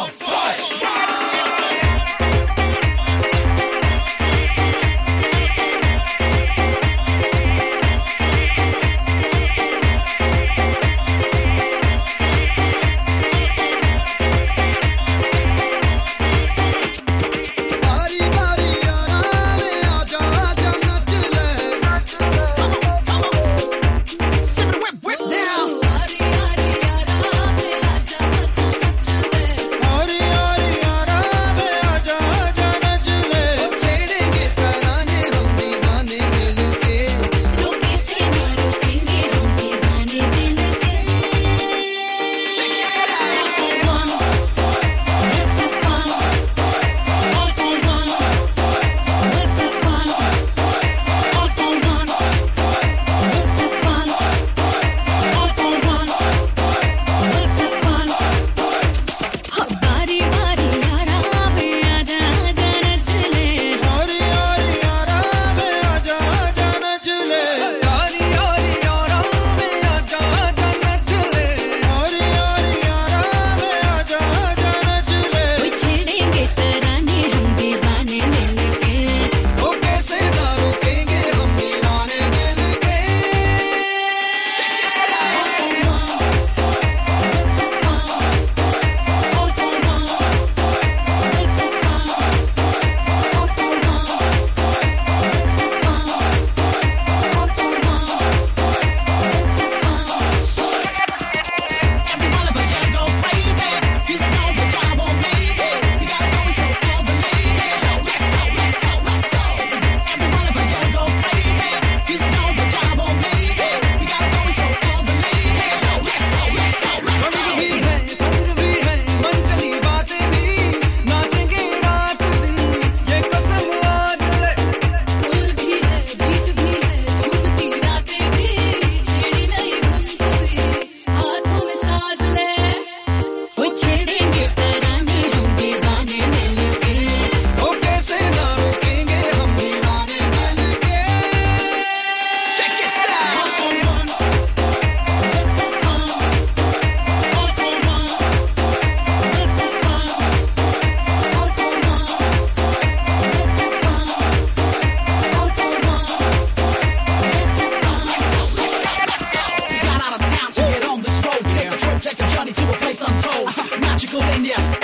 on. India.